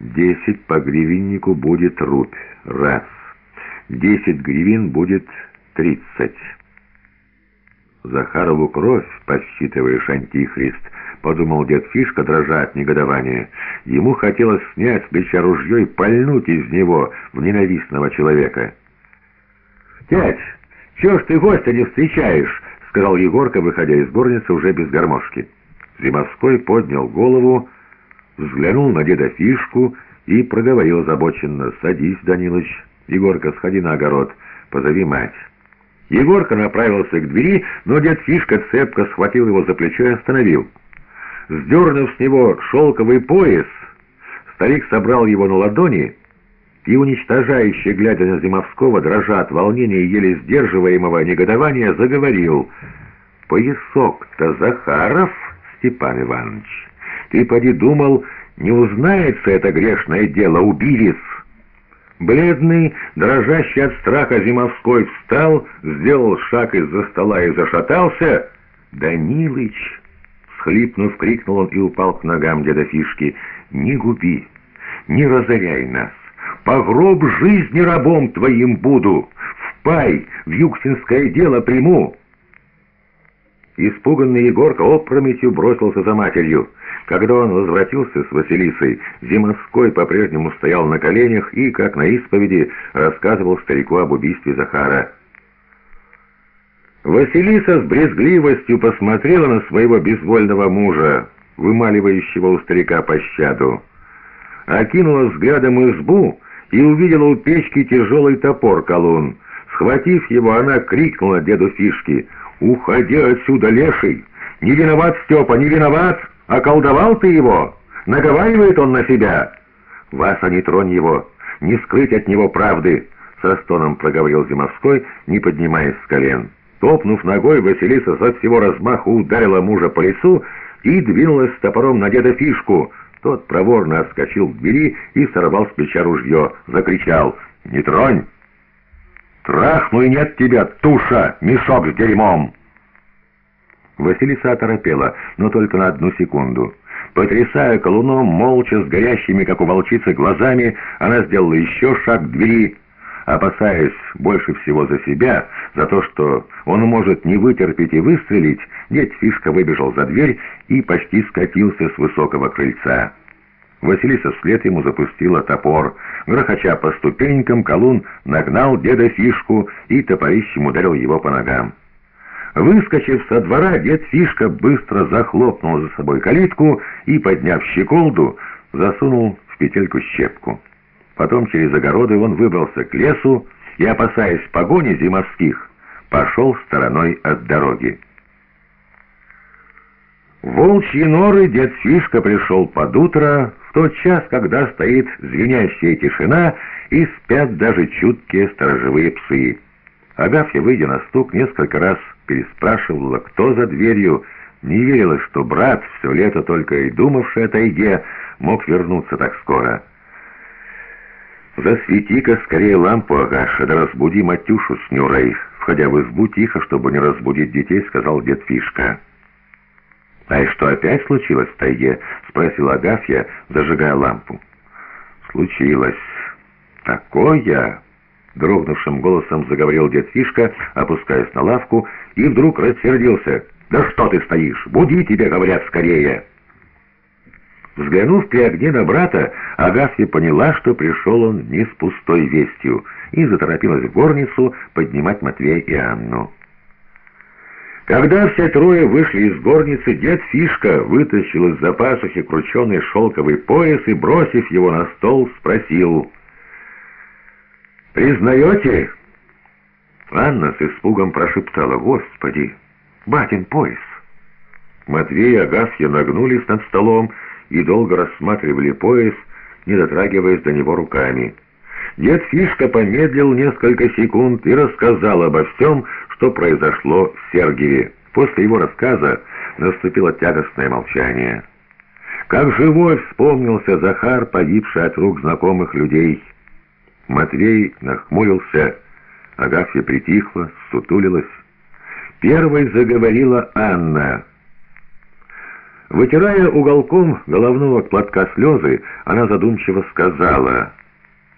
Десять по гривеннику будет рубь. Раз. Десять гривен будет тридцать. Захарову кровь, подсчитываешь, антихрист, подумал дед Фишка, дрожа от негодования. Ему хотелось снять с плеча ружье и пальнуть из него в ненавистного человека. «Дядь, чего ж ты гостя не встречаешь?» — сказал Егорка, выходя из горницы уже без гармошки. Зимовской поднял голову, взглянул на деда Фишку и проговорил озабоченно. «Садись, Данилыч. Егорка, сходи на огород, позови мать». Егорка направился к двери, но дед Фишка цепко схватил его за плечо и остановил. Сдернув с него шелковый пояс, старик собрал его на ладони и, уничтожающе глядя на Зимовского, дрожа от волнения и еле сдерживаемого негодования, заговорил. «Поясок-то Захаров, Степан Иванович, ты поди думал, не узнается это грешное дело, убирец!» Бледный, дрожащий от страха Зимовской встал, сделал шаг из-за стола и зашатался. «Данилыч!» — схлипнув, крикнул он и упал к ногам деда Фишки. «Не губи, не разоряй нас! По гроб жизни рабом твоим буду! В пай, в юксинское дело приму!» Испуганный Егорка опрометью бросился за матерью. Когда он возвратился с Василисой, Зимовской по-прежнему стоял на коленях и, как на исповеди, рассказывал старику об убийстве Захара. Василиса с брезгливостью посмотрела на своего безвольного мужа, вымаливающего у старика пощаду. Окинула взглядом избу и увидела у печки тяжелый топор колун. Схватив его, она крикнула деду Фишки «Уходи отсюда, леший! Не виноват, Степа, не виноват!» Околдовал ты его? Наговаривает он на себя? Васа, не тронь его, не скрыть от него правды, со стоном проговорил Зимовской, не поднимаясь с колен. Топнув ногой, Василиса со всего размаху ударила мужа по лицу и двинулась с топором на деда Фишку. Тот проворно отскочил к двери и сорвал с плеча ружье. Закричал «Не тронь!» «Трахну и нет тебя, туша, мешок с дерьмом!» Василиса оторопела, но только на одну секунду. Потрясая колуном, молча, с горящими, как у волчицы, глазами, она сделала еще шаг к двери, опасаясь больше всего за себя, за то, что он может не вытерпеть и выстрелить, дед Фишка выбежал за дверь и почти скатился с высокого крыльца. Василиса вслед ему запустила топор. Грохоча по ступенькам, колун нагнал деда Фишку и топорищем ударил его по ногам. Выскочив со двора, дед Фишка быстро захлопнул за собой калитку и, подняв щеколду, засунул в петельку щепку. Потом через огороды он выбрался к лесу и, опасаясь погони зимовских, пошел стороной от дороги. Волчьи норы дед Фишка пришел под утро, тот час, когда стоит звенящая тишина и спят даже чуткие сторожевые псы. Агафья, выйдя на стук, несколько раз переспрашивала, кто за дверью, не верила, что брат, все лето только и думавший о тайге, мог вернуться так скоро. «Засвети-ка скорее лампу, Агаша, да разбуди Матюшу с Нюрой», входя в избу тихо, чтобы не разбудить детей, сказал дед Фишка. «А и что опять случилось в тайге?» — спросила Агафья, зажигая лампу. «Случилось. Такое!» Дрогнувшим голосом заговорил дед Фишка, опускаясь на лавку, и вдруг рассердился. «Да что ты стоишь? Буди тебе, говорят, скорее!» Взглянув при огне на брата, Агафья поняла, что пришел он не с пустой вестью, и заторопилась в горницу поднимать Матвея и Анну. Когда все трое вышли из горницы, дед Фишка вытащил из-за пасухи крученый шелковый пояс и, бросив его на стол, спросил «Признаете?» Анна с испугом прошептала «Господи, батин пояс!» Матвей и Агафья нагнулись над столом и долго рассматривали пояс, не дотрагиваясь до него руками. Дед Фишка помедлил несколько секунд и рассказал обо всем, что произошло в Сергиеве. После его рассказа наступило тягостное молчание. Как живой вспомнился Захар, погибший от рук знакомых людей. Матвей нахмурился, Агафья притихла, сутулилась. Первой заговорила Анна. Вытирая уголком головного платка слезы, она задумчиво сказала —